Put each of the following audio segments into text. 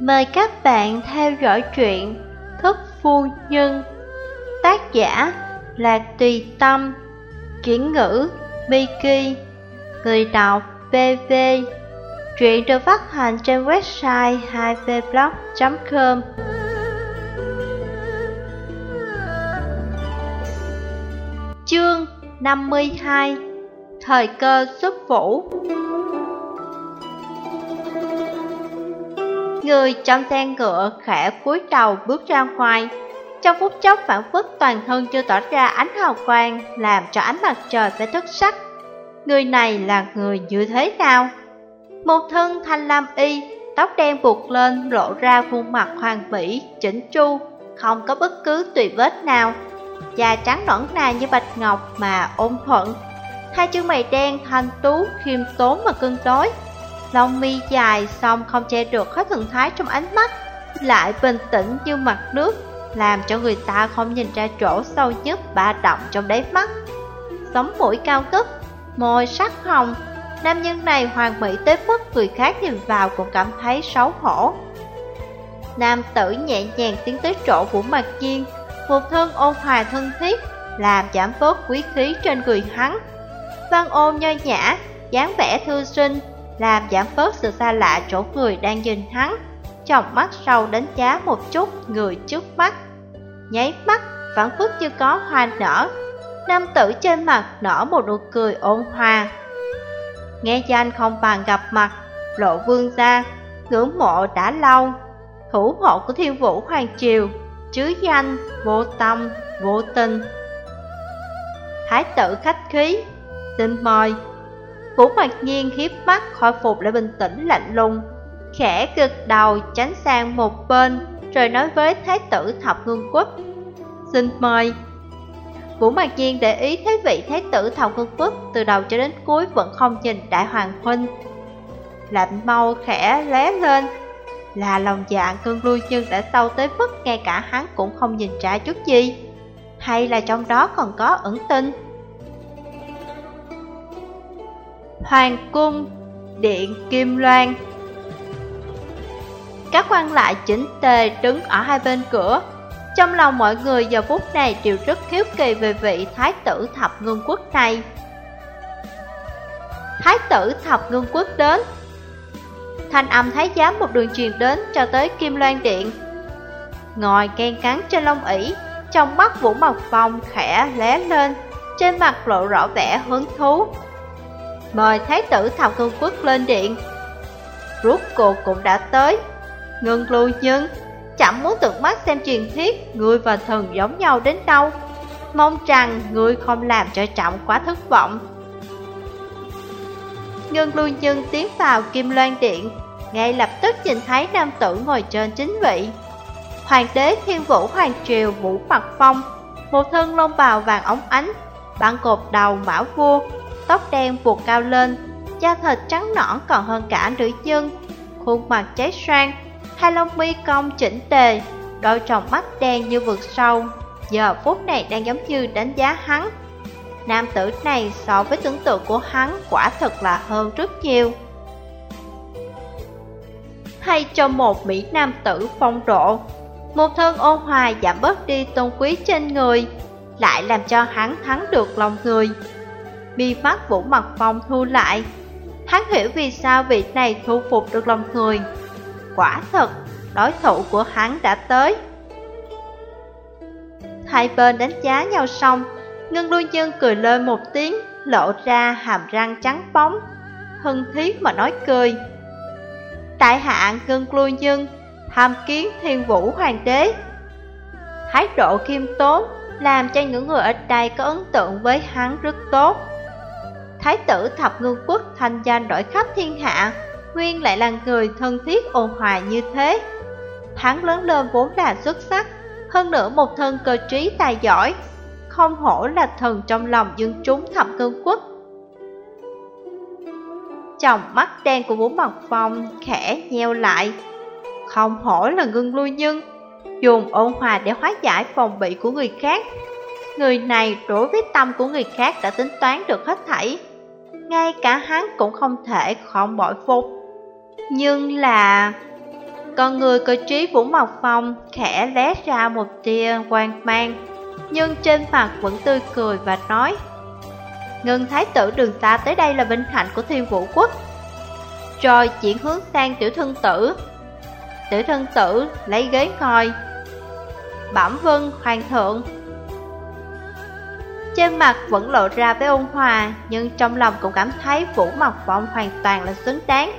Mời các bạn theo dõi truyện Thức Phu Nhân. Tác giả là Tùy Tâm. Chuyển ngữ, Miki. Người đọc BV Truyện được phát hành trên website 2vblog.com Chương 52 Thời cơ xuất vũ Người trong xe ngựa khẽ cúi đầu bước ra ngoài. Trong phút chốc phản phất toàn thân chưa tỏ ra ánh hào quang Làm cho ánh mặt trời phải thất sắc. Người này là người như thế nào? Một thân thanh lam y, tóc đen buộc lên lộ ra khuôn mặt hoàn mỹ, chỉnh chu Không có bất cứ tùy vết nào. Da trắng nõn nà như bạch ngọc mà ôn thuận. Hai chân mày đen thanh tú, khiêm tốn và cân đối. Lông mi dài xong không che được hết thần thái trong ánh mắt Lại bình tĩnh như mặt nước Làm cho người ta không nhìn ra chỗ sâu nhất ba động trong đáy mắt. Sống mũi cao cấp, môi sắc hồng Nam nhân này hoàn mỹ tới mức người khác nhìn vào cũng cảm thấy xấu hổ. Nam tử nhẹ nhàng tiến tới chỗ Vũ Mạc Chiên Một thân ôn hòa thân thiết Làm giảm bớt quý khí trên người hắn. Văn ôn nho nhã, dáng vẻ thư sinh làm giảm bớt sự xa lạ chỗ người đang nhìn hắn. Trong mắt sâu đánh giá một chút người trước mắt. Nháy mắt, vẫn phức như có hoa nở. Nam tử trên mặt nở một nụ cười ôn hòa. Nghe danh không bằng gặp mặt, lộ vương gia, ngưỡng mộ đã lâu. Thủ hộ của thiên vũ hoàng triều, chứ danh, vô tâm, vô tình. Thái tử khách khí, xin mời. Vũ Mặc Nhiên hiếp mắt khôi phục lại bình tĩnh lạnh lùng, Khẽ gật đầu tránh sang một bên, Rồi nói với Thái tử Thập Ngân Quốc, Xin mời. Vũ Mặc Nhiên để ý thấy vị Thái tử Thập Ngân Quốc Từ đầu cho đến cuối vẫn không nhìn Đại Hoàng Huynh. Lạnh mau khẽ lé lên, Là lòng dạ cơn lui nhưng đã sâu tới mức Ngay cả hắn cũng không nhìn ra chút gì. Hay là trong đó còn có ẩn tinh Hoàng cung, điện Kim Loan. Các quan lại chỉnh tề đứng ở hai bên cửa. Trong lòng mọi người giờ phút này đều rất khiếu kỳ về vị thái tử thập ngân quốc này. Thái tử thập ngân quốc đến. Thanh âm thái giám một đường truyền đến cho tới Kim Loan Điện. Ngồi ghen cắn trên lông ỉ Trong mắt Vũ Mộc Phong khẽ lé lên Trên mặt lộ rõ vẻ hứng thú. Mời Thái tử Thập Cương Quốc lên điện. Rốt cuộc cũng đã tới. Ngưng lưu nhân, Chẳng muốn tận mắt xem truyền thuyết, Người và thần giống nhau đến đâu. Mong rằng người không làm cho trọng quá thất vọng. Ngân lưu nhân tiến vào Kim Loan Điện, Ngay lập tức nhìn thấy nam tử ngồi trên chính vị. Hoàng đế thiên vũ hoàng triều vũ mặt phong, Một thân lông bào vàng óng ánh, băng cột đầu mão vua tóc đen buộc cao lên, da thịt trắng nõn còn hơn cả nữ nhân, khuôn mặt cháy xoan, hai lông mi cong chỉnh tề, đôi tròng mắt đen như vực sâu, giờ phút này đang giống như đánh giá hắn. Nam tử này so với tưởng tượng của hắn quả thật là hơn rất nhiều. Hay cho một mỹ nam tử phong độ, một thân ôn hòa giảm bớt đi tôn quý trên người, lại làm cho hắn thắng được lòng người mi mắt Vũ Mặt Phong thu lại. Hắn hiểu vì sao vị này thu phục được lòng người. Quả thật, đối thủ của hắn đã tới. Hai bên đánh giá nhau xong, Ngân Đuôi Nhân cười lên một tiếng, lộ ra hàm răng trắng bóng, hân thiết mà nói cười. Tại hạ Ngân Đuôi Nhân, tham kiến thiên vũ hoàng đế. Thái độ khiêm tốn, làm cho những người ở đây có ấn tượng với hắn rất tốt. Thái tử thập ngư quốc thanh danh đổi khắp thiên hạ, Nguyên lại là người thân thiết ôn hòa như thế. Hắn lớn lên vốn là xuất sắc, hơn nữa một thân cơ trí tài giỏi, không hổ là thần trong lòng dân chúng thập ngư quốc. Chồng mắt đen của Vũ Mặt Phong khẽ nheo lại, không hổ là ngưng lui nhân, dùng ôn hòa để hóa giải phòng bị của người khác. Người này đối với tâm của người khác đã tính toán được hết thảy ngay cả hắn cũng không thể không bội phục. Nhưng là... con người cơ trí Vũ Mộc Phong khẽ lé ra một tia quang mang, nhưng trên mặt vẫn tươi cười và nói Ngân Thái tử đường ta tới đây là vinh hạnh của thiên vũ quốc. Rồi chuyển hướng sang tiểu thân tử. Tiểu thân tử lấy ghế ngồi. Bẩm vân hoàng thượng trên mặt vẫn lộ ra với ôn hòa Nhưng trong lòng cũng cảm thấy Vũ Mộc Phong hoàn toàn là xứng đáng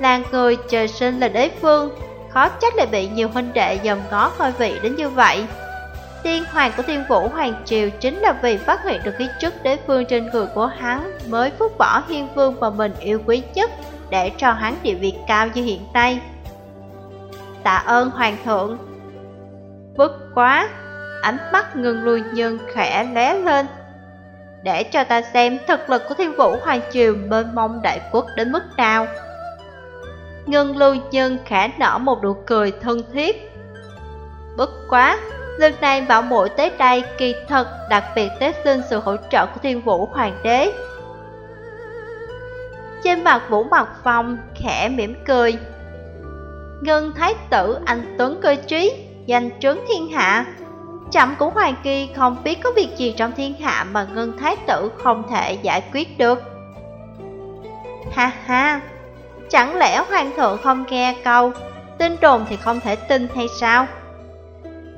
Là người trời sinh là đế vương Khó trách lại bị nhiều huynh đệ dòm ngó coi vị đến như vậy Tiên hoàng của thiên vũ hoàng triều chính là vì phát hiện được khí chất đế phương trên người của hắn mới phúc bỏ hiên vương mà mình yêu quý nhất để cho hắn địa vị cao như hiện nay. Tạ ơn hoàng thượng. Bất quá, ánh mắt ngừng lùi nhân khẽ lé lên. Để cho ta xem thực lực của thiên vũ hoàng triều bên mông đại quốc đến mức nào. Ngân lưu nhân khẽ nở một nụ cười thân thiết. Bất quá, Lần này bảo mũi tới đây kỳ thật đặc biệt tới xin sự hỗ trợ của thiên vũ hoàng đế. Trên mặt Vũ Mặt Phong khẽ mỉm cười. Ngân Thái tử anh Tuấn cơ trí, danh trướng thiên hạ. Chậm cũng Hoàng Kỳ không biết có việc gì trong thiên hạ mà Ngân Thái tử không thể giải quyết được. Ha ha, chẳng lẽ Hoàng thượng không nghe câu, tin đồn thì không thể tin hay sao?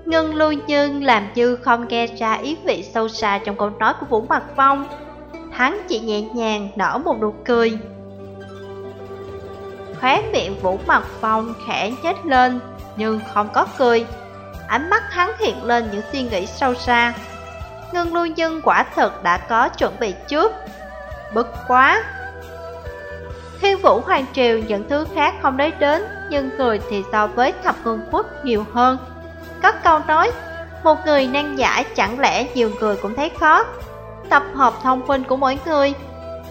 Ngân lưu nhân làm như không nghe ra ý vị sâu xa trong câu nói của Vũ Mặt Phong. Hắn chỉ nhẹ nhàng nở một nụ cười. Khóe miệng Vũ Mặt Phong khẽ nhếch lên, nhưng không có cười. Ánh mắt hắn hiện lên những suy nghĩ sâu xa. Ngân lưu nhân quả thật đã có chuẩn bị trước. Bất quá! Thiên vũ hoàng triều những thứ khác không nói đến, nhưng người thì so với thập ngân quốc nhiều hơn. Có câu nói, một người nan giải chẳng lẽ nhiều người cũng thấy khó. Tập hợp thông minh của mỗi người,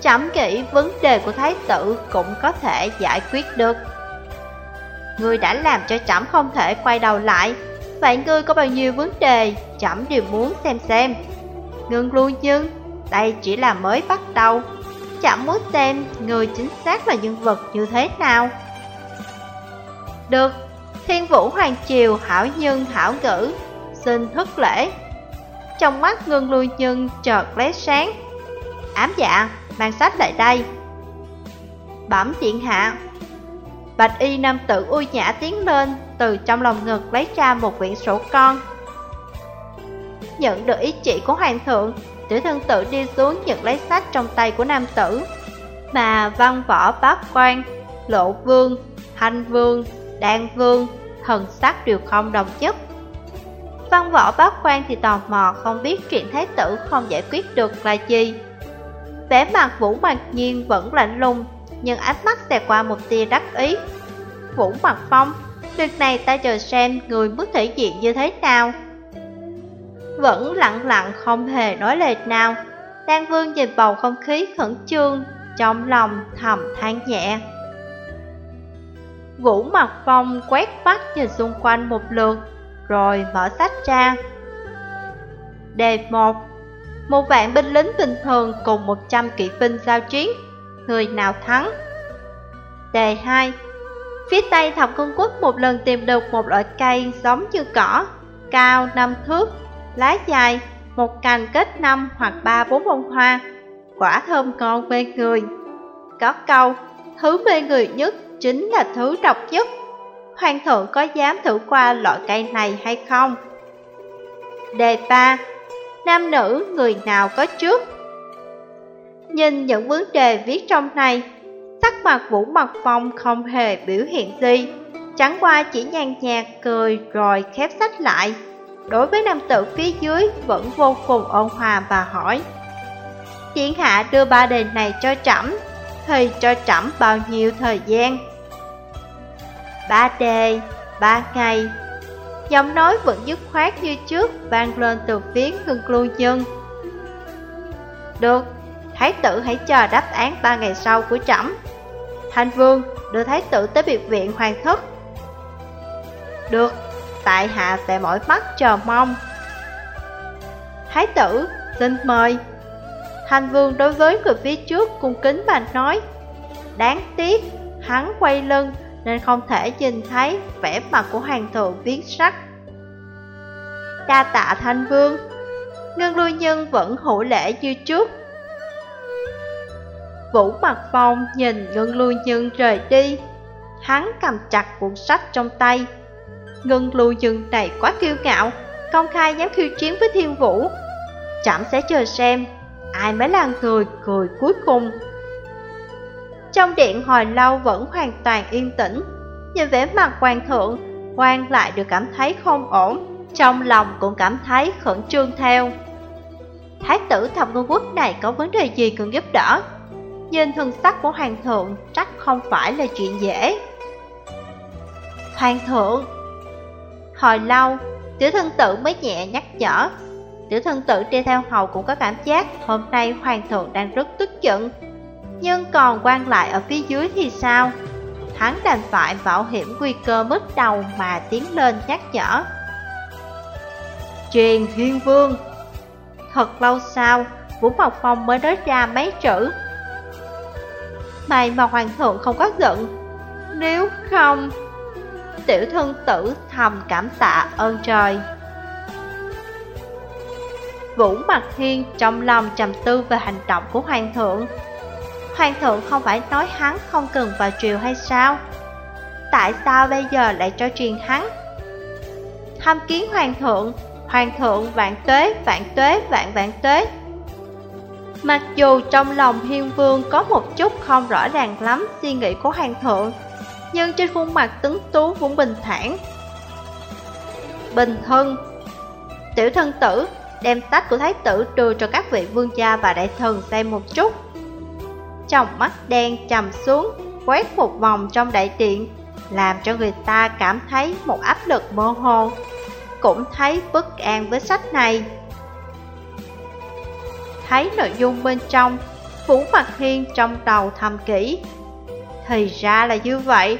chẳng nghĩ vấn đề của thái tử cũng có thể giải quyết được. Người đã làm cho chẳng không thể quay đầu lại, vậy ngươi có bao nhiêu vấn đề, chậm đều muốn xem xem. Ngưng luôn nhưng, đây chỉ là mới bắt đầu. Chậm muốn xem người chính xác là nhân vật như thế nào. Được, Thiên vũ hoàng triều hảo nhân hảo ngữ Xin thất lễ Trong mắt ngưng lui nhân chợt lóe sáng Ám dạ, mang sách lại đây Bẩm điện hạ Bạch y nam tử ui nhã tiến lên Từ trong lòng ngực lấy ra một quyển sổ con Nhận được ý chỉ của hoàng thượng Tiểu thân tử đi xuống nhận lấy sách trong tay của nam tử Mà văn võ bác quan Lộ vương, hành vương, đan vương, thần sắc đều không đồng nhất. Văn võ bác quan thì tò mò không biết chuyện thái tử không giải quyết được là gì. Vẻ mặt Vũ mặt Nhiên vẫn lạnh lùng, nhưng ánh mắt xẹt qua một tia đắc ý. Vũ Mặt Phong, việc này ta chờ xem người muốn thể diện như thế nào. Vẫn lặng lặng không hề nói lời nào, Đan Vương nhìn bầu không khí khẩn trương, trong lòng thầm than nhẹ. Vũ Mặt Phong quét mắt nhìn xung quanh một lượt, rồi mở sách ra. Đề 1 Một vạn binh lính bình thường cùng 100 kỵ binh giao chiến, người nào thắng? Đề 2 Phía tây thập quân quốc một lần tìm được một loại cây giống như cỏ, cao 5 thước, lá dài, một cành kết 5 hoặc 3 bốn bông hoa, quả thơm ngon mê người. Có câu, thứ mê người nhất chính là thứ độc nhất. Hoàng thượng có dám thử qua loại cây này hay không? Đề 3. Nam nữ người nào có trước? Nhìn những vấn đề viết trong này, sắc mặt Vũ Mặt Phong không hề biểu hiện gì, chẳng qua chỉ nhàn nhạt cười rồi khép sách lại. Đối với nam tử phía dưới vẫn vô cùng ôn hòa và hỏi Chiến hạ đưa ba đề này cho trẫm thì cho trẫm bao nhiêu thời gian? Ba đề, ba ngày Giọng nói vẫn dứt khoát như trước vang lên từ phía ngưng lưu nhân Được, thái tử hãy chờ đáp án ba ngày sau của trẫm. Thanh vương đưa thái tử tới biệt viện hoàng thất. Được, tại hạ sẽ mỏi mắt chờ mong. Thái tử, xin mời. Thanh vương đối với người phía trước cung kính mà nói Đáng tiếc, hắn quay lưng nên không thể nhìn thấy vẻ mặt của hoàng thượng viết sắc. Đa tạ thanh vương, ngân lưu nhân vẫn hữu lễ như trước. Vũ mặt phong nhìn ngân lưu nhân rời đi, hắn cầm chặt cuốn sách trong tay. Ngân lưu nhân này quá kiêu ngạo, công khai dám khiêu chiến với thiên vũ. Chậm sẽ chờ xem, ai mới là người cười cuối cùng. Trong điện hồi lâu vẫn hoàn toàn yên tĩnh, nhìn vẻ mặt hoàng thượng, hoàng lại được cảm thấy không ổn, trong lòng cũng cảm thấy khẩn trương theo. Thái tử thập ngôn quốc này có vấn đề gì cần giúp đỡ? Nhìn thần sắc của hoàng thượng chắc không phải là chuyện dễ. Hoàng thượng Hồi lâu, tiểu thân tử mới nhẹ nhắc nhở. Tiểu thân tử đi theo hầu cũng có cảm giác hôm nay hoàng thượng đang rất tức giận. Nhưng còn quan lại ở phía dưới thì sao? Hắn đành phải bảo hiểm nguy cơ mất đầu mà tiến lên nhắc nhở. Truyền thiên vương Thật lâu sau, Vũ Mộc Phong mới nói ra mấy chữ. May mà hoàng thượng không có giận, nếu không... Tiểu thân tử thầm cảm tạ ơn trời. Vũ Mặt Hiên trong lòng trầm tư về hành động của hoàng thượng. Hoàng thượng không phải nói hắn không cần vào triều hay sao? Tại sao bây giờ lại cho truyền hắn? Tham kiến hoàng thượng, hoàng thượng vạn tuế, vạn tuế, vạn vạn tuế. Mặc dù trong lòng hiên vương có một chút không rõ ràng lắm suy nghĩ của hoàng thượng, nhưng trên khuôn mặt tứng tú vẫn bình thản. Bình thân Tiểu thân tử đem tách của thái tử đưa cho các vị vương gia và đại thần xem một chút. Trong mắt đen trầm xuống, quét một vòng trong đại điện, làm cho người ta cảm thấy một áp lực mơ hồ. Cũng thấy bất an với sách này. Thấy nội dung bên trong, Vũ Mặt Hiên trong đầu thầm kỹ. Thì ra là như vậy.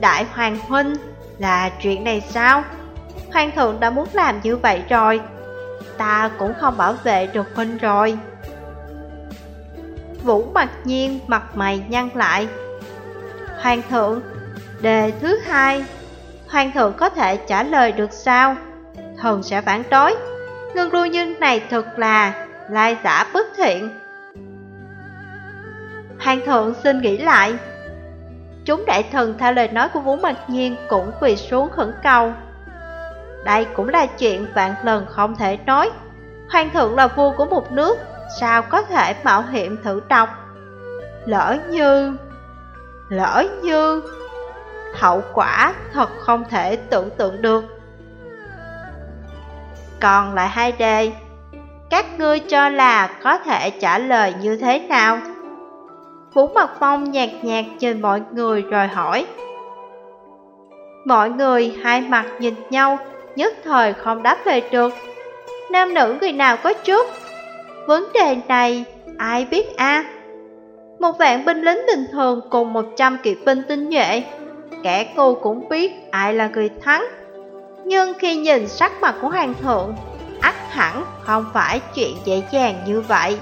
Đại Hoàng Huynh là chuyện này sao? Hoàng thượng đã muốn làm như vậy rồi. Ta cũng không bảo vệ được Huynh rồi. Vũ mặt nhiên mặt mày nhăn lại. Hoàng thượng, đề thứ hai, Hoàng thượng có thể trả lời được sao? Thần sẽ phản đối. Ngân lưu nhân này thật là lai giả bất thiện. Hoàng thượng xin nghĩ lại. Chúng đại thần theo lời nói của Vũ Mạc Nhiên cũng quỳ xuống khẩn cầu. Đây cũng là chuyện vạn lần không thể nói. Hoàng thượng là vua của một nước, sao có thể mạo hiểm thử độc? Lỡ như... Lỡ như... Hậu quả thật không thể tưởng tượng được. Còn lại hai đề, các ngươi cho là có thể trả lời như thế nào? Vũ mật Phong nhạt nhạt nhìn mọi người rồi hỏi. Mọi người hai mặt nhìn nhau, nhất thời không đáp lời được. Nam nữ người nào có trước? Vấn đề này ai biết a? Một vạn binh lính bình thường cùng một trăm kỵ binh tinh nhuệ, kẻ ngu cũng biết ai là người thắng. Nhưng khi nhìn sắc mặt của hoàng thượng, ắt hẳn không phải chuyện dễ dàng như vậy.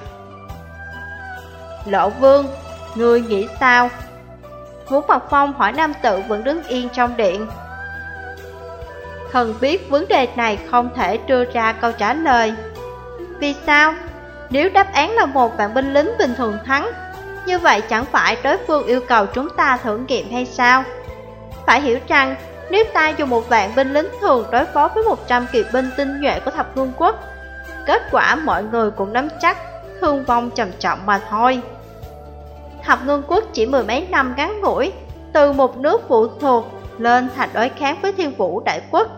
Lộ vương, ngươi nghĩ sao? Vũ Mặt Phong hỏi nam tự vẫn đứng yên trong điện. Thần biết vấn đề này không thể đưa ra câu trả lời. Vì sao? Nếu đáp án là một vạn binh lính bình thường thắng, như vậy chẳng phải đối phương yêu cầu chúng ta thử nghiệm hay sao? Phải hiểu rằng, nếu ta dùng một vạn binh lính thường đối phó với 100 kỵ binh tinh nhuệ của thập vương quốc, kết quả mọi người cũng nắm chắc, thương vong trầm trọng mà thôi. Thập ngân quốc chỉ mười mấy năm ngắn ngủi, từ một nước phụ thuộc lên thành đối kháng với thiên vũ đại quốc.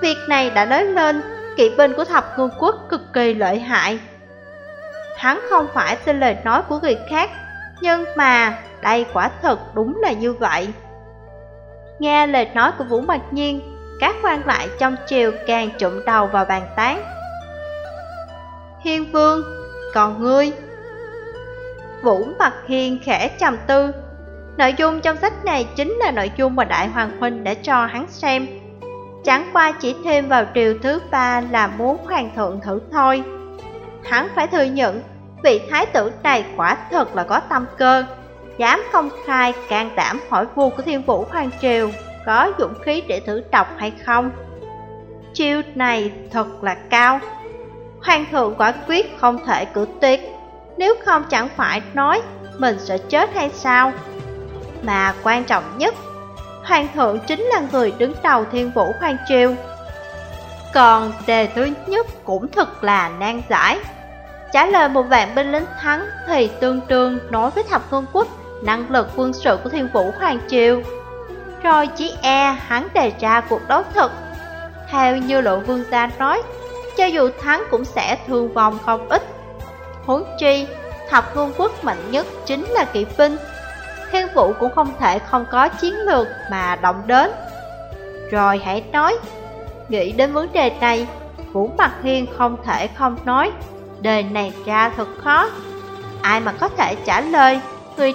Việc này đã nói lên, kỵ binh của thập ngân quốc cực kỳ lợi hại. Hắn không phải tin lời nói của người khác, nhưng mà đây quả thật đúng là như vậy. Nghe lời nói của Vũ Mạc Nhiên, các quan lại trong triều càng trụm đầu vào bàn tán. Hiên Vương, còn ngươi? Vũ Mạc Hiên khẽ trầm tư. Nội dung trong sách này chính là nội dung mà Đại Hoàng Huynh đã cho hắn xem. Chẳng qua chỉ thêm vào triều thứ ba là muốn Hoàng thượng thử thôi. Hắn phải thừa nhận, vị thái tử này quả thật là có tâm cơ, dám công khai can đảm hỏi vua của thiên vũ Hoàng Triều có dũng khí để thử độc hay không. Chiêu này thật là cao. Hoàng thượng quả quyết không thể cử tuyệt, nếu không chẳng phải nói mình sẽ chết hay sao. Mà quan trọng nhất, Hoàng thượng chính là người đứng đầu thiên vũ Hoàng Triều. Còn đề thứ nhất cũng thật là nan giải. Trả lời một vạn binh lính thắng thì tương đương nói với thập ngôn quốc năng lực quân sự của thiên vũ Hoàng Triều. Rồi chỉ e hắn đề ra cuộc đấu thực. Theo như lộ vương gia nói, cho dù thắng cũng sẽ thương vong không ít. Huống chi, thập ngôn quốc mạnh nhất chính là kỵ binh. Thiên vũ cũng không thể không có chiến lược mà động đến. Rồi hãy nói, nghĩ đến vấn đề này, Vũ Mặt Hiên không thể không nói, đời này ra thật khó. Ai mà có thể trả lời, người